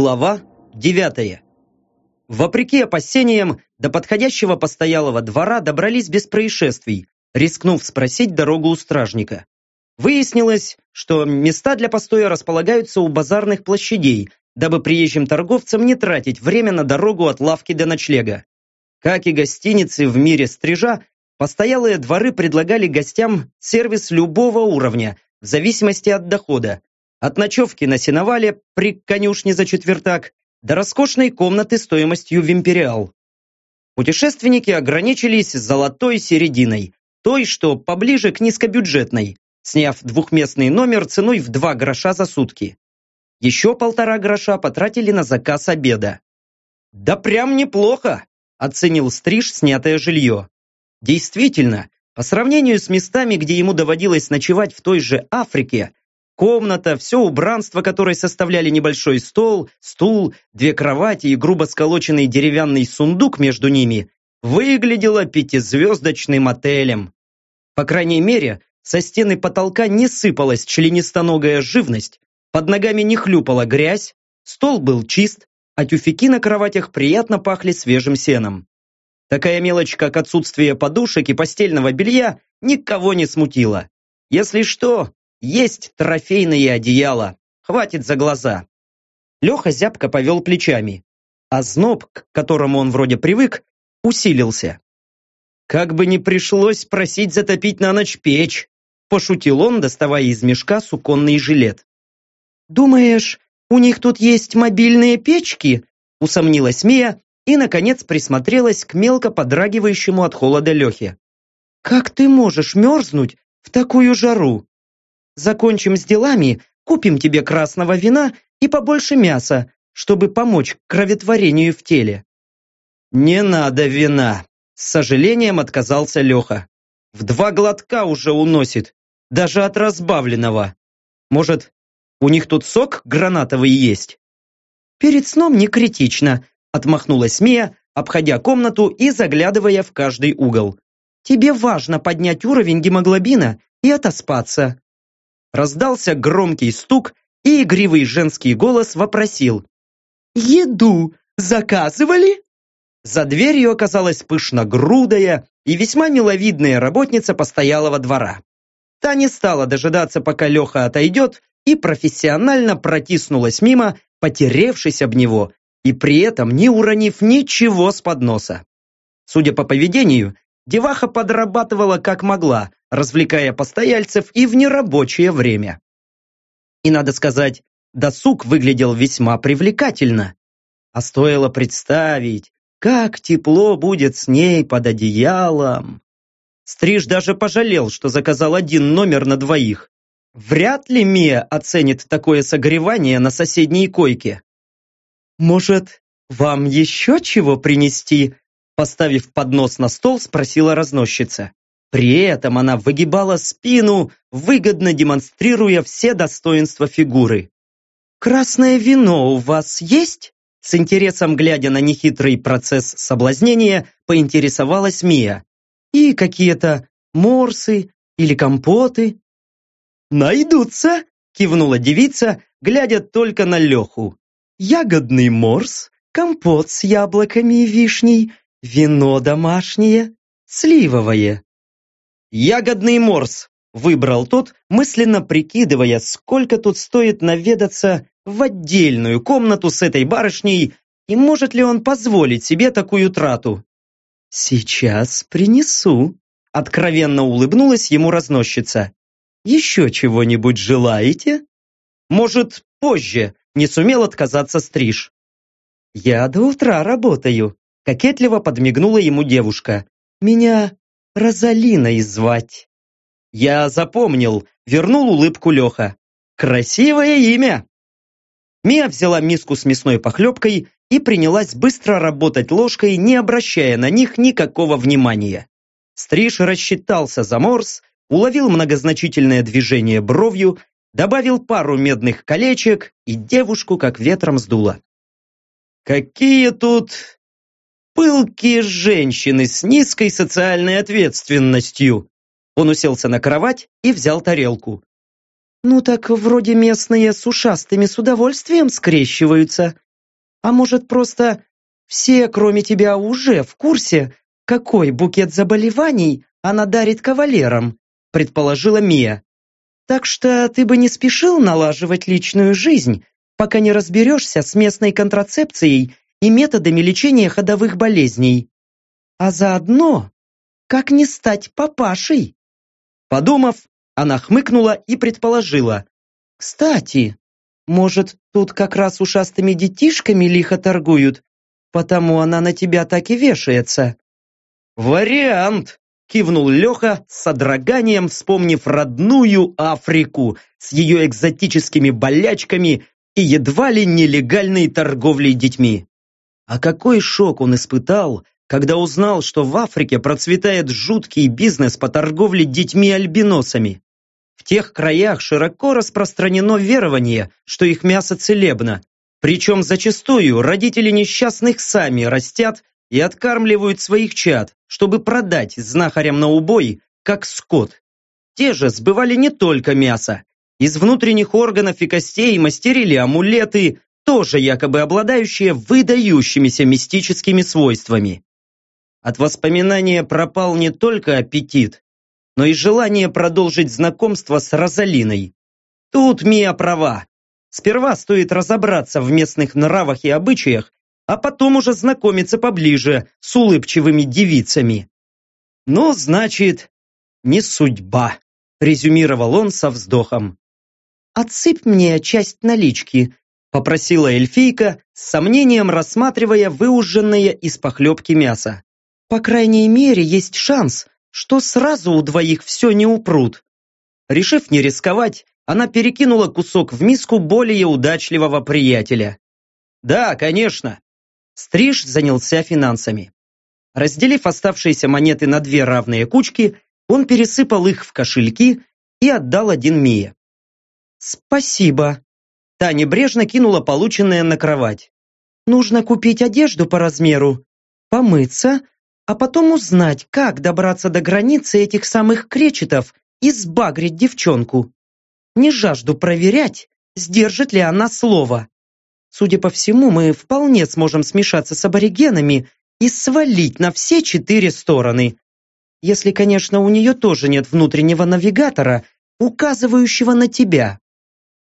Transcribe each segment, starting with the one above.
Глава 9. Вопреки опасениям, до подходящего постоялого двора добрались без происшествий, рискнув спросить дорогу у стражника. Выяснилось, что места для постоя располагаются у базарных площадей, дабы приезжим торговцам не тратить время на дорогу от лавки до ночлега. Как и гостиницы в мире стрижа, постоялые дворы предлагали гостям сервис любого уровня, в зависимости от дохода, от ночевки на сеновале при конюшне за четвертак до роскошной комнаты стоимостью в империал. Путешественники ограничились золотой серединой, той, что поближе к низкобюджетной, сняв двухместный номер ценой в два гроша за сутки. Еще полтора гроша потратили на заказ обеда. «Да прям неплохо!» – оценил Стриж снятое жилье. Действительно, по сравнению с местами, где ему доводилось ночевать в той же Африке, Комната, все убранство которой составляли небольшой стол, стул, две кровати и грубо сколоченный деревянный сундук между ними, выглядело пятизвездочным отелем. По крайней мере, со стены потолка не сыпалась членистоногая живность, под ногами не хлюпала грязь, стол был чист, а тюфяки на кроватях приятно пахли свежим сеном. Такая мелочь, как отсутствие подушек и постельного белья, никого не смутила. Если что, есть трофейные одеяла. Хватит за глаза. Леха зябко повел плечами. А зноб, к которому он вроде привык, усилился. Как бы не пришлось просить затопить на ночь печь, пошутил он, доставая из мешка суконный жилет. «Думаешь, у них тут есть мобильные печки?» усомнилась Мия и, наконец, присмотрелась к мелко подрагивающему от холода Лехе. «Как ты можешь мерзнуть в такую жару?» Закончим с делами, купим тебе красного вина и побольше мяса, чтобы помочь кроветворению в теле». «Не надо вина», — с сожалением отказался Леха. «В два глотка уже уносит, даже от разбавленного. Может, у них тут сок гранатовый есть?» «Перед сном не критично», — отмахнулась Мия, обходя комнату и заглядывая в каждый угол. «Тебе важно поднять уровень гемоглобина и отоспаться. Раздался громкий стук, и игривый женский голос вопросил. «Еду заказывали?» За дверью оказалась пышногрудая и весьма миловидная работница постоялого двора. Та не стала дожидаться, пока Леха отойдет, и профессионально протиснулась мимо, потеревшись об него, и при этом не уронив ничего с подноса. Судя по поведению, деваха подрабатывала как могла, развлекая постояльцев и в нерабочее время. И надо сказать, досуг выглядел весьма привлекательно. А стоило представить, как тепло будет с ней под одеялом. Стриж даже пожалел, что заказал один номер на двоих. Вряд ли Мия оценит такое согревание на соседней койке. «Может, вам еще чего принести?» Поставив поднос на стол, спросила разносчица. При этом она выгибала спину, выгодно демонстрируя все достоинства фигуры. «Красное вино у вас есть?» С интересом глядя на нехитрый процесс соблазнения, поинтересовалась Мия. «И какие-то морсы или компоты?» «Найдутся!» – кивнула девица, глядя только на Леху. «Ягодный морс, компот с яблоками и вишней, вино домашнее, сливовое». «Ягодный морс!» – выбрал тот, мысленно прикидывая, сколько тут стоит наведаться в отдельную комнату с этой барышней и может ли он позволить себе такую трату. «Сейчас принесу», – откровенно улыбнулась ему разносчица. «Еще чего-нибудь желаете?» «Может, позже», – не сумел отказаться стриж. «Я до утра работаю», – кокетливо подмигнула ему девушка. «Меня Розалиной звать. Я запомнил, вернул улыбку Леха. Красивое имя. Мия взяла миску с мясной похлебкой и принялась быстро работать ложкой, не обращая на них никакого внимания. Стриж рассчитался за морс, уловил многозначительное движение бровью, добавил пару медных колечек и девушку как ветром сдуло. «Какие тут Пылкие женщины с низкой социальной ответственностью. Он уселся на кровать и взял тарелку. «Ну так вроде местные с ушастыми с удовольствием скрещиваются», А может, просто все, кроме тебя, уже в курсе, какой букет заболеваний она дарит кавалерам, предположила Мия. Так что ты бы не спешил налаживать личную жизнь, пока не разберешься с местной контрацепцией и методами лечения ходовых болезней. А заодно, как не стать папашей? Подумав, она хмыкнула и предположила. Кстати, может, тут как раз ушастыми детишками лихо торгуют, потому она на тебя так и вешается. Вариант! Кивнул Леха с содроганием, вспомнив родную Африку с ее экзотическими болячками и едва ли нелегальной торговлей детьми. А какой шок он испытал, когда узнал, что в Африке процветает жуткий бизнес по торговле детьми-альбиносами. В тех краях широко распространено верование, что их мясо целебно. Причем зачастую родители несчастных сами растят и откармливают своих чад, чтобы продать знахарям на убой, как скот. Те же сбывали не только мясо. Из внутренних органов и костей мастерили амулеты, тоже якобы обладающие выдающимися мистическими свойствами. От воспоминания пропал не только аппетит, но и желание продолжить знакомство с Розалиной. Тут Мия права. Сперва стоит разобраться в местных нравах и обычаях, а потом уже знакомиться поближе с улыбчивыми девицами. Ну, значит, не судьба, резюмировал он со вздохом. «Отсыпь мне часть налички», – попросила эльфийка, с сомнением рассматривая выуженное из похлебки мясо. «По крайней мере, есть шанс, что сразу у двоих все не упрут». Решив не рисковать, она перекинула кусок в миску более удачливого приятеля. «Да, конечно. Стриж занялся финансами. Разделив оставшиеся монеты на две равные кучки, он пересыпал их в кошельки и отдал один Мие. «Спасибо». Та небрежно кинула полученное на кровать. «Нужно купить одежду по размеру, помыться, а потом узнать, как добраться до границы этих самых кречетов и сбагрить девчонку. Не жажду проверять, сдержит ли она слово. Судя по всему, мы вполне сможем смешаться с аборигенами и свалить на все четыре стороны. Если, конечно, у нее тоже нет внутреннего навигатора, указывающего на тебя.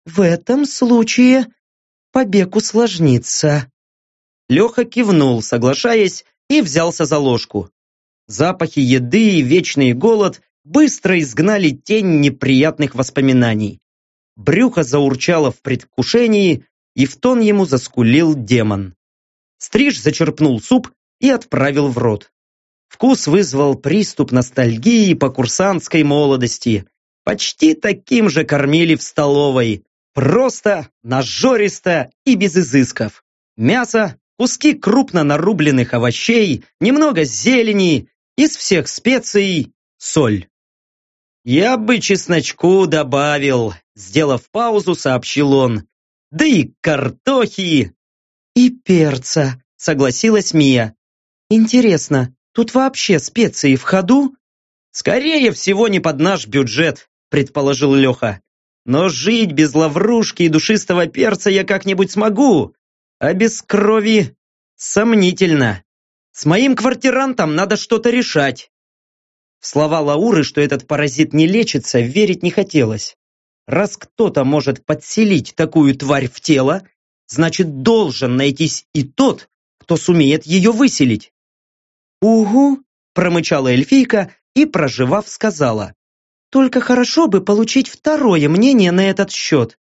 В этом случае побег усложнится. Леха кивнул, соглашаясь, и взялся за ложку. Запахи еды и вечный голод быстро изгнали тень неприятных воспоминаний. Брюхо заурчало в предвкушении, и в тон ему заскулил демон. Стриж зачерпнул суп и отправил в рот. Вкус вызвал приступ ностальгии по курсантской молодости. Почти таким же кормили в столовой. Просто, нажористо и без изысков. Мясо, куски крупно нарубленных овощей, немного зелени, из всех специй соль. «Я бы чесночку добавил», сделав паузу, сообщил он да и картохи!» «И перца», — согласилась Мия. «Интересно, тут вообще специи в ходу?» «Скорее всего, не под наш бюджет», — предположил Леха. «Но жить без лаврушки и душистого перца я как-нибудь смогу, а без крови сомнительно. С моим квартирантом надо что-то решать». В слова Лауры, что этот паразит не лечится, верить не хотелось. Раз кто-то может подселить такую тварь в тело, значит должен найтись и тот, кто сумеет ее выселить. «Угу», – промычала эльфийка и, проживав, сказала. «Только хорошо бы получить второе мнение на этот счет.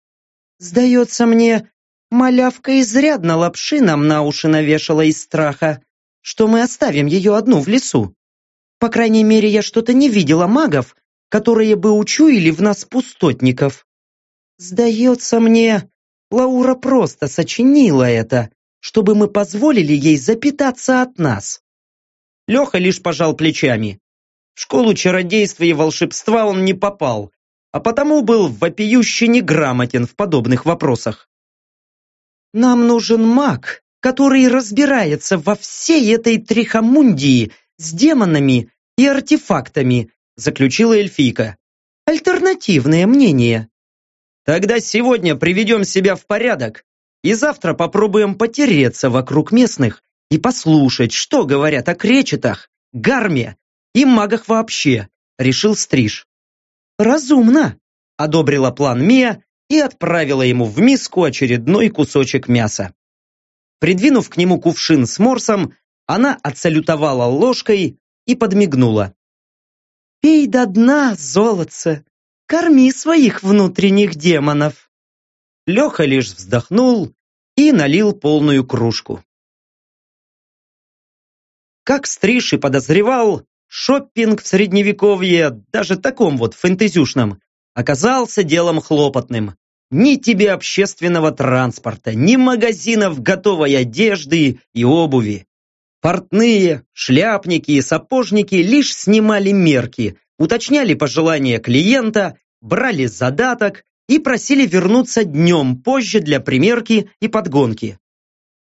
Сдается мне, малявка изрядно лапши нам на уши навешала из страха, что мы оставим ее одну в лесу. По крайней мере, я что-то не видела магов, которые бы учуяли в нас пустотников. Сдается мне, Лаура просто сочинила это, чтобы мы позволили ей запитаться от нас. Леха лишь пожал плечами. В школу чародейства и волшебства он не попал, а потому был вопиюще неграмотен в подобных вопросах. «Нам нужен маг, который разбирается во всей этой трихомундии с демонами и артефактами, заключила эльфийка. Альтернативное мнение. Тогда сегодня приведем себя в порядок И завтра попробуем потереться вокруг местных и послушать, что говорят о кречетах, гарме и магах вообще, решил Стриж. Разумно, одобрила план Мия и отправила ему в миску очередной кусочек мяса. Придвинув к нему кувшин с морсом, она отсалютовала ложкой и подмигнула. «Пей до дна, золотце, корми своих внутренних демонов!» Леха лишь вздохнул и налил полную кружку. Как Стриж и подозревал, шоппинг в средневековье, даже таком вот фэнтезюшном, оказался делом хлопотным. Ни тебе общественного транспорта, ни магазинов готовой одежды и обуви. Портные, шляпники и сапожники лишь снимали мерки, уточняли пожелания клиента, брали задаток и просили вернуться днем позже для примерки и подгонки.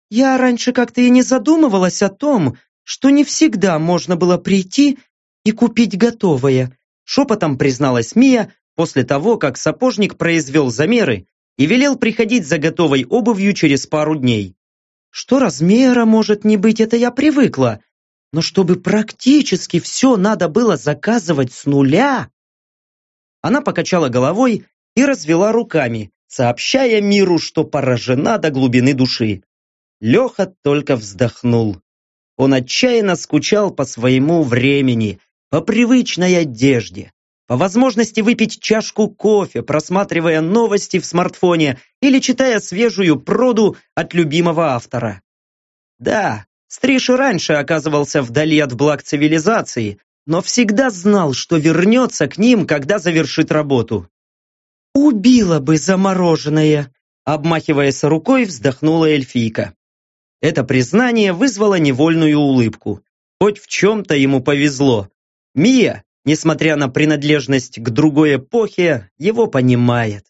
Я раньше как-то и не задумывалась о том, что не всегда можно было прийти и купить готовое, шепотом призналась Мия после того, как сапожник произвел замеры и велел приходить за готовой обувью через пару дней. Что размера может не быть, это я привыкла, но чтобы практически все надо было заказывать с нуля. Она покачала головой и развела руками, сообщая миру, что поражена до глубины души. Леха только вздохнул. Он отчаянно скучал по своему времени, по привычной одежде, по возможности выпить чашку кофе, просматривая новости в смартфоне или читая свежую проду от любимого автора. Да, Стриж и раньше оказывался вдали от благ цивилизации, но всегда знал, что вернется к ним, когда завершит работу. «Убила бы замороженное!» Обмахиваясь рукой, вздохнула эльфийка. Это признание вызвало невольную улыбку. Хоть в чем-то ему повезло. Мия, несмотря на принадлежность к другой эпохе, его понимает.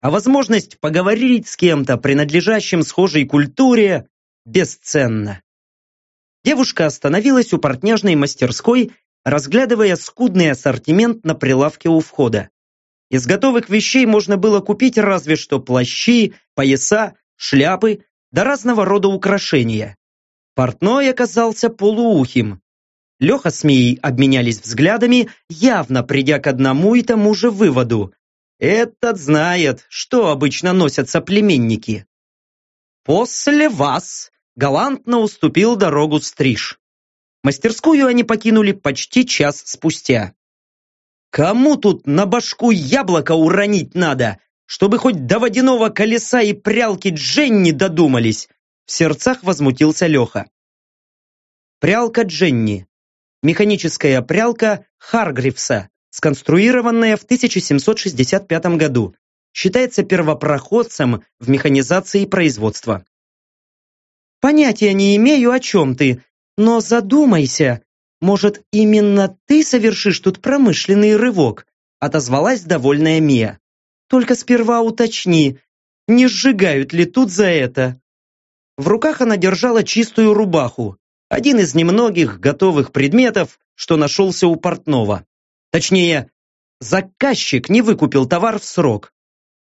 А возможность поговорить с кем-то, принадлежащим схожей культуре, бесценна. Девушка остановилась у портняжной мастерской, разглядывая скудный ассортимент на прилавке у входа. Из готовых вещей можно было купить разве что плащи, пояса, шляпы да разного рода украшения. Портной оказался полуухим. Леха с Мией обменялись взглядами, явно придя к одному и тому же выводу. Этот знает, что обычно носят соплеменники. «После вас!» галантно уступил дорогу Стриж. Мастерскую они покинули почти час спустя. «Кому тут на башку яблоко уронить надо?» Чтобы хоть до водяного колеса и прялки Дженни додумались, в сердцах возмутился Леха. Прялка Дженни. Механическая прялка Харгривса, сконструированная в 1765 году, считается первопроходцем в механизации производства. Понятия не имею, о чем ты, но задумайся, может, именно ты совершишь тут промышленный рывок, отозвалась довольная Мия. Только сперва уточни, не сжигают ли тут за это. В руках она держала чистую рубаху, один из немногих готовых предметов, что нашелся у портного. Точнее, заказчик не выкупил товар в срок.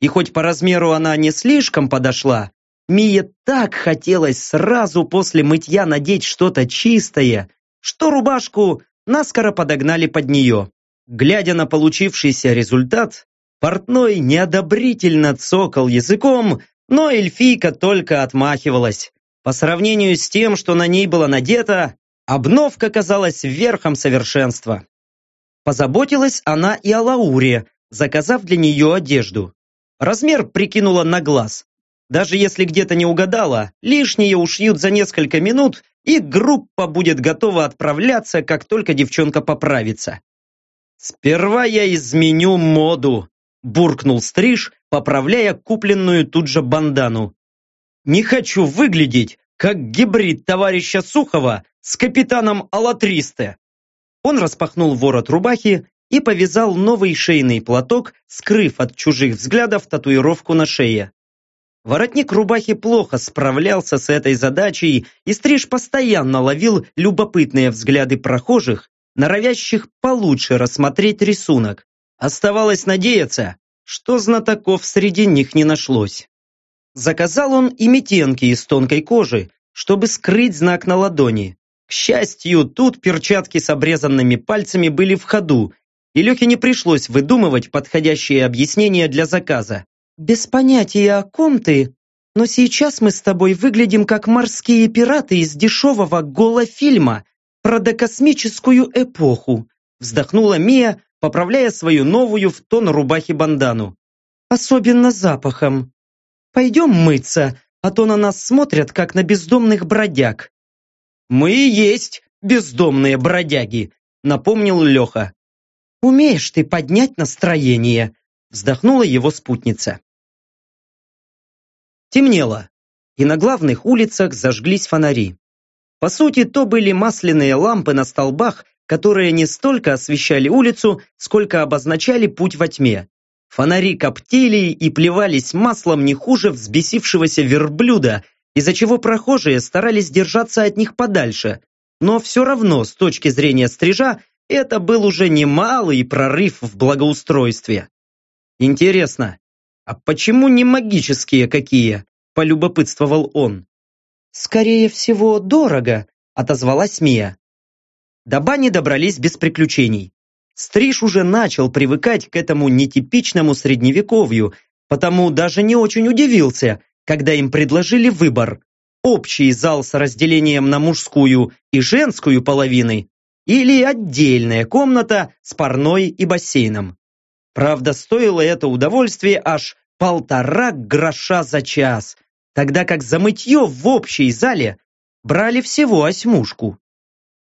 И хоть по размеру она не слишком подошла, Мие так хотелось сразу после мытья надеть что-то чистое, что рубашку наскоро подогнали под нее. Глядя на получившийся результат, Портной неодобрительно цокал языком, но эльфийка только отмахивалась. По сравнению с тем, что на ней было надето, обновка казалась верхом совершенства. Позаботилась она и о Лауре, заказав для нее одежду. Размер прикинула на глаз. Даже если где-то не угадала, лишнее ушьют за несколько минут, и группа будет готова отправляться, как только девчонка поправится. «Сперва я изменю моду», буркнул Стриж, поправляя купленную тут же бандану. «Не хочу выглядеть, как гибрид товарища Сухова с капитаном Алатристе!» Он распахнул ворот рубахи и повязал новый шейный платок, скрыв от чужих взглядов татуировку на шее. Воротник рубахи плохо справлялся с этой задачей, и Стриж постоянно ловил любопытные взгляды прохожих, норовящих получше рассмотреть рисунок. Оставалось надеяться, что знатоков среди них не нашлось. Заказал он и метенки из тонкой кожи, чтобы скрыть знак на ладони. К счастью, тут перчатки с обрезанными пальцами были в ходу, и Лехе не пришлось выдумывать подходящие объяснения для заказа. «Без понятия, о ком ты, но сейчас мы с тобой выглядим как морские пираты из дешевого голофильма про докосмическую эпоху», вздохнула Мия, поправляя свою новую в тон рубахи бандану. «Особенно запахом. Пойдем мыться, а то на нас смотрят, как на бездомных бродяг». «Мы и есть бездомные бродяги», напомнил Леха. «Умеешь ты поднять настроение», вздохнула его спутница. Темнело, и на главных улицах зажглись фонари. По сути, то были масляные лампы на столбах, которые не столько освещали улицу, сколько обозначали путь во тьме. Фонари коптили и плевались маслом не хуже взбесившегося верблюда, из-за чего прохожие старались держаться от них подальше. Но все равно, с точки зрения стрижа, это был уже немалый прорыв в благоустройстве. Интересно, а почему не магические какие? Полюбопытствовал он. Скорее всего, дорого, отозвалась Мия. До бани добрались без приключений. Стриж уже начал привыкать к этому нетипичному средневековью, потому даже не очень удивился, когда им предложили выбор – общий зал с разделением на мужскую и женскую половины или отдельная комната с парной и бассейном. Правда, стоило это удовольствие аж полтора гроша за час, тогда как за мытье в общей зале брали всего осьмушку.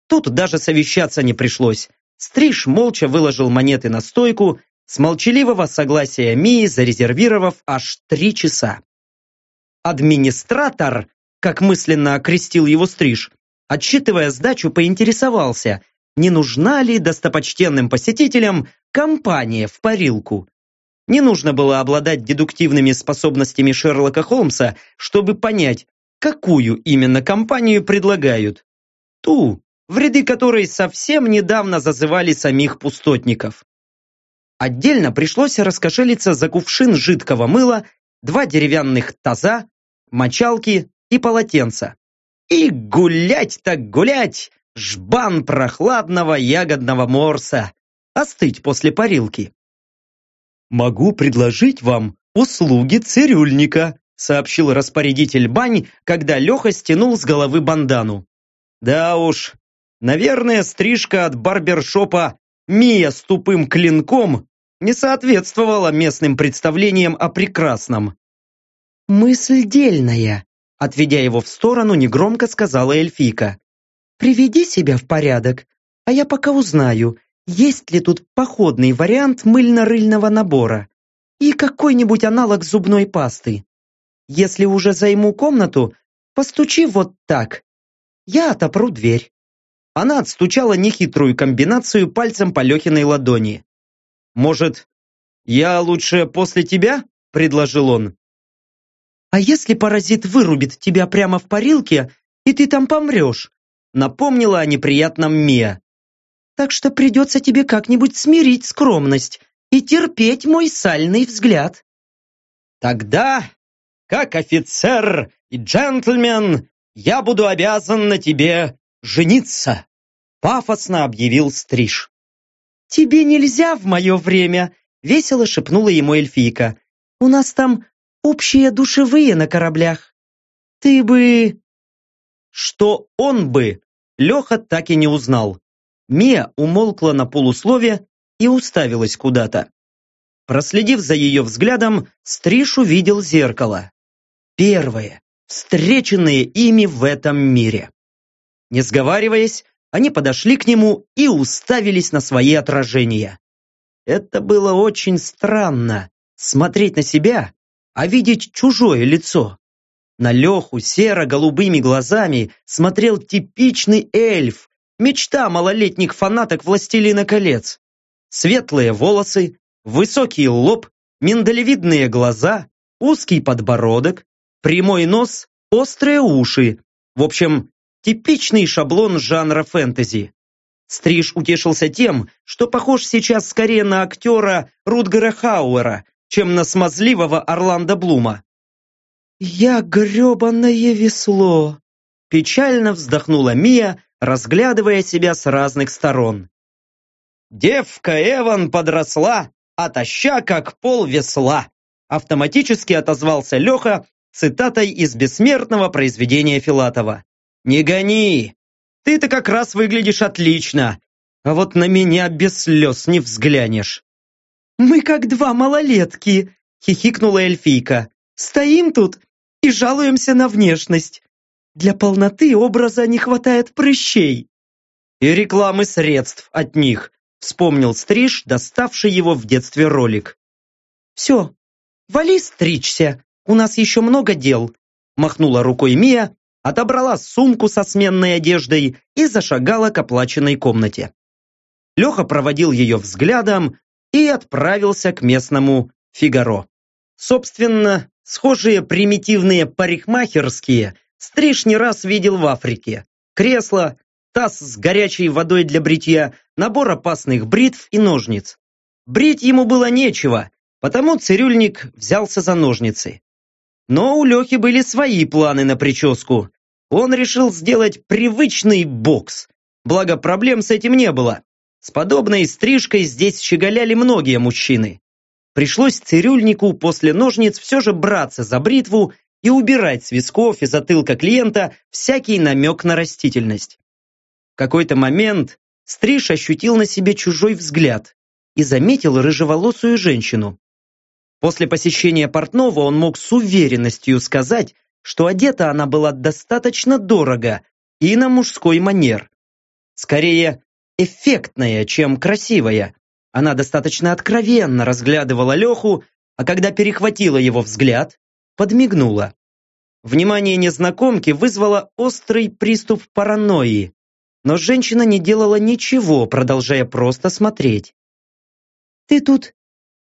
Тут даже совещаться не пришлось. Стриж молча выложил монеты на стойку, с молчаливого согласия Мии зарезервировав аж три часа. Администратор, как мысленно окрестил его Стриж, отсчитывая сдачу, поинтересовался, не нужна ли достопочтенным посетителям компания в парилку. Не нужно было обладать дедуктивными способностями Шерлока Холмса, чтобы понять, какую именно компанию предлагают. Ту, в ряды которой совсем недавно зазывали самих пустотников. Отдельно пришлось раскошелиться за кувшин жидкого мыла, два деревянных таза, мочалки и полотенца. И гулять так гулять, жбан прохладного ягодного морса, остыть после парилки. «Могу предложить вам услуги цирюльника», сообщил распорядитель бань, когда Леха стянул с головы бандану. Да уж, Наверное, стрижка от барбершопа «Мия с тупым клинком» не соответствовала местным представлениям о прекрасном. «Мысль дельная», — отведя его в сторону, негромко сказала эльфийка. «Приведи себя в порядок, а я пока узнаю, есть ли тут походный вариант мыльно-рыльного набора и какой-нибудь аналог зубной пасты. Если уже займу комнату, постучи вот так. Я отопру дверь. Она отстучала нехитрую комбинацию пальцем по Лехиной ладони. «Может, я лучше после тебя?» – предложил он. «А если паразит вырубит тебя прямо в парилке, и ты там помрешь?» – напомнила о неприятном Мия. «Так что придется тебе как-нибудь смирить скромность и терпеть мой сальный взгляд». «Тогда, как офицер и джентльмен, я буду обязан на тебе жениться!» Пафосно объявил Стриж. «Тебе нельзя в мое время!» Весело шепнула ему эльфийка. «У нас там общие душевые на кораблях. Ты бы...» Что он бы, Леха так и не узнал. Мия умолкла на полуслове и уставилась куда-то. Проследив за ее взглядом, Стриж увидел зеркало. Первое, встреченное ими в этом мире. Не сговариваясь, они подошли к нему и уставились на свои отражения. Это было очень странно, смотреть на себя, а видеть чужое лицо. На Леху серо-голубыми глазами смотрел типичный эльф, мечта малолетних фанаток «Властелина колец». Светлые волосы, высокий лоб, миндалевидные глаза, узкий подбородок, прямой нос, острые уши. В общем, Типичный шаблон жанра фэнтези. Стриж утешился тем, что похож сейчас скорее на актера Рутгера Хауэра, чем на смазливого Орландо Блума. «Я гребаное весло!» Печально вздохнула Мия, разглядывая себя с разных сторон. «Девка Эван подросла, отоща как пол весла!» Автоматически отозвался Леха цитатой из бессмертного произведения Филатова. «Не гони! Ты-то как раз выглядишь отлично, а вот на меня без слез не взглянешь». «Мы как два малолетки!» — хихикнула эльфийка. «Стоим тут и жалуемся на внешность. Для полноты образа не хватает прыщей». «И рекламы средств от них», — вспомнил Стриж, доставший его в детстве ролик. «Все, вали стричься, у нас еще много дел», — махнула рукой Мия, отобрала сумку со сменной одеждой и зашагала к оплаченной комнате. Леха проводил ее взглядом и отправился к местному Фигаро. Собственно, схожие примитивные парикмахерские Стриж не раз видел в Африке. Кресло, таз с горячей водой для бритья, набор опасных бритв и ножниц. Брить ему было нечего, потому цирюльник взялся за ножницы. Но у Лехи были свои планы на прическу. Он решил сделать привычный бокс. Благо проблем с этим не было. С подобной стрижкой здесь щеголяли многие мужчины. Пришлось цирюльнику после ножниц все же браться за бритву и убирать с висков и затылка клиента всякий намек на растительность. В какой-то момент Стриж ощутил на себе чужой взгляд и заметил рыжеволосую женщину. После посещения портного он мог с уверенностью сказать, что одета она была достаточно дорого и на мужской манер. Скорее, эффектная, чем красивая, она достаточно откровенно разглядывала Леху, а когда перехватила его взгляд, подмигнула. Внимание незнакомки вызвало острый приступ паранойи, но женщина не делала ничего, продолжая просто смотреть. «Ты тут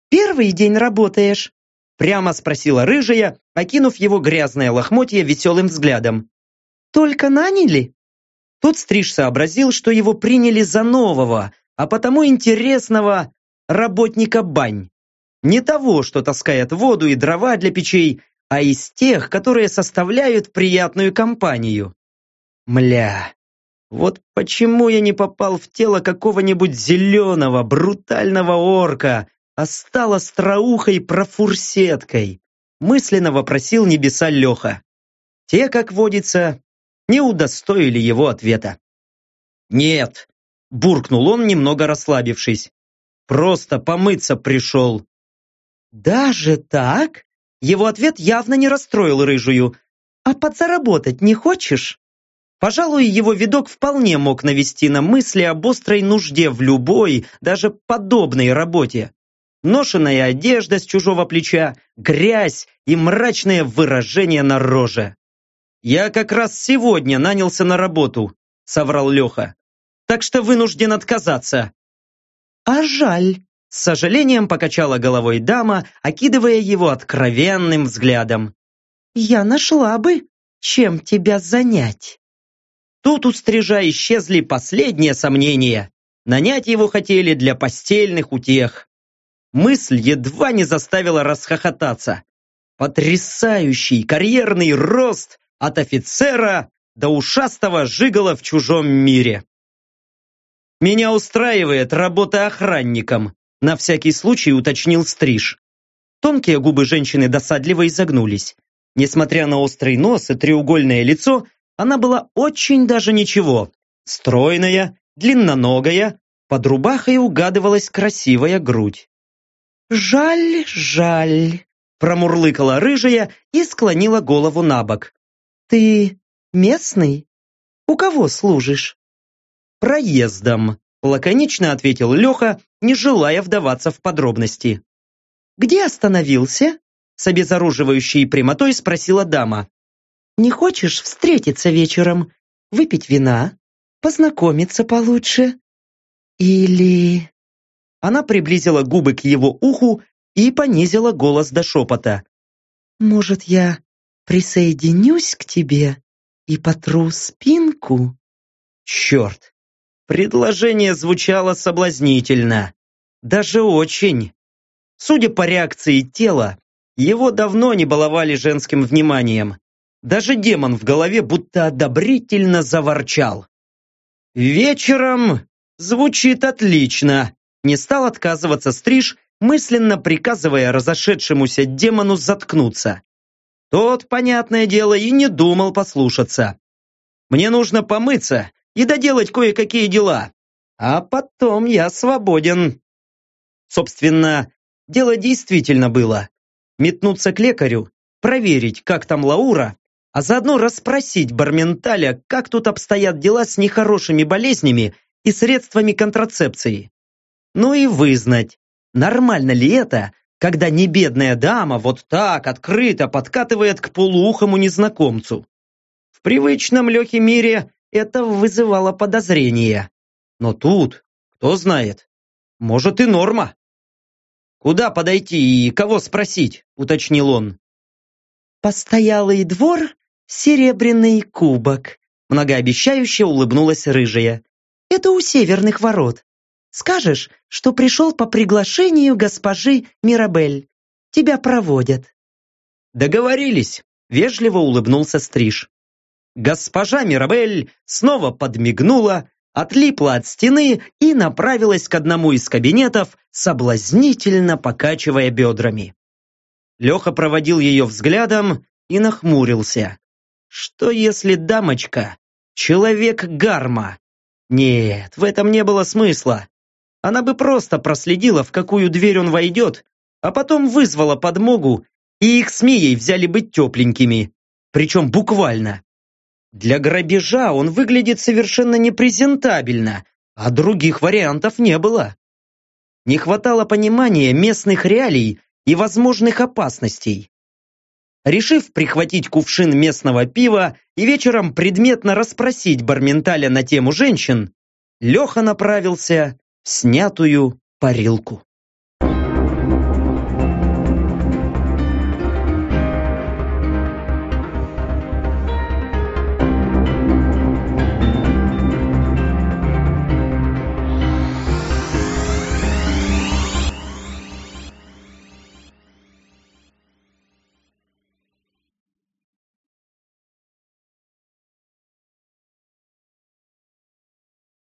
первый день работаешь?» Прямо спросила рыжая, окинув его грязное лохмотье веселым взглядом. «Только наняли?» Тут Стриж сообразил, что его приняли за нового, а потому интересного работника бань. Не того, что таскает воду и дрова для печей, а из тех, которые составляют приятную компанию. Мля, вот почему я не попал в тело какого-нибудь зеленого, брутального орка, а стал остроухой профурсеткой, мысленно вопросил небеса Леха. Те, как водится, не удостоили его ответа. Нет, Буркнул он, немного расслабившись. Просто помыться пришел. Даже так? Его ответ явно не расстроил рыжую. А подзаработать не хочешь? Пожалуй, его видок вполне мог навести на мысли об острой нужде в любой, даже подобной работе. Ношенная одежда с чужого плеча, грязь и мрачное выражение на роже. «Я как раз сегодня нанялся на работу», — соврал Леха так что вынужден отказаться». «А жаль», — с сожалением покачала головой дама, окидывая его откровенным взглядом. «Я нашла бы, чем тебя занять». Тут у стрижа исчезли последние сомнения. Нанять его хотели для постельных утех. Мысль едва не заставила расхохотаться. Потрясающий карьерный рост от офицера до ушастого жигала в чужом мире. Меня устраивает работа охранником, на всякий случай уточнил Стриж. Тонкие губы женщины досадливо изогнулись. Несмотря на острый нос и треугольное лицо, она была очень даже ничего. Стройная, длинноногая, под рубахой угадывалась красивая грудь. «Жаль, жаль», промурлыкала рыжая и склонила голову на бок. «Ты местный? У кого служишь?» проездом», лаконично ответил Леха, не желая вдаваться в подробности. «Где остановился?» с обезоруживающей прямотой спросила дама. «Не хочешь встретиться вечером, выпить вина, познакомиться получше? Или...» Она приблизила губы к его уху и понизила голос до шепота. «Может, я присоединюсь к тебе и потру спинку?» «Черт! Предложение звучало соблазнительно. Даже очень. Судя по реакции тела, Его давно не баловали женским вниманием. Даже демон в голове будто одобрительно заворчал. Вечером звучит отлично. Не стал отказываться стриж, мысленно приказывая разошедшемуся демону заткнуться. Тот, понятное дело, и не думал послушаться. Мне нужно помыться и доделать кое-какие дела. А потом я свободен. Собственно, дело действительно было. Метнуться к лекарю, проверить, как там Лаура, а заодно расспросить Барменталя, как тут обстоят дела с нехорошими болезнями и средствами контрацепции. Ну и вызнать, нормально ли это, когда небедная дама вот так открыто подкатывает к полуухому незнакомцу. В привычном Лехе мире это вызывало подозрения. Но тут, кто знает, может и норма. «Куда подойти и кого спросить?» – уточнил он. «Постоялый двор, серебряный кубок», – многообещающе улыбнулась рыжая. «Это у северных ворот. Скажешь, что пришел по приглашению госпожи Мирабель. Тебя проводят». «Договорились», – вежливо улыбнулся Стриж. Госпожа Мирабель снова подмигнула, отлипла от стены и направилась к одному из кабинетов, соблазнительно покачивая бедрами. Леха проводил ее взглядом и нахмурился. Что если дамочка — человек гарма? Нет, в этом не было смысла. Она бы просто проследила, в какую дверь он войдет, а потом вызвала подмогу, и их с Мией взяли быть тепленькими. Причем буквально. Для грабежа он выглядит совершенно непрезентабельно, а других вариантов не было. Не хватало понимания местных реалий и возможных опасностей. Решив прихватить кувшин местного пива и вечером предметно расспросить Барменталя на тему женщин, Леха направился снятую парилку.